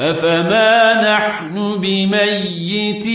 أفما نحن بميتين؟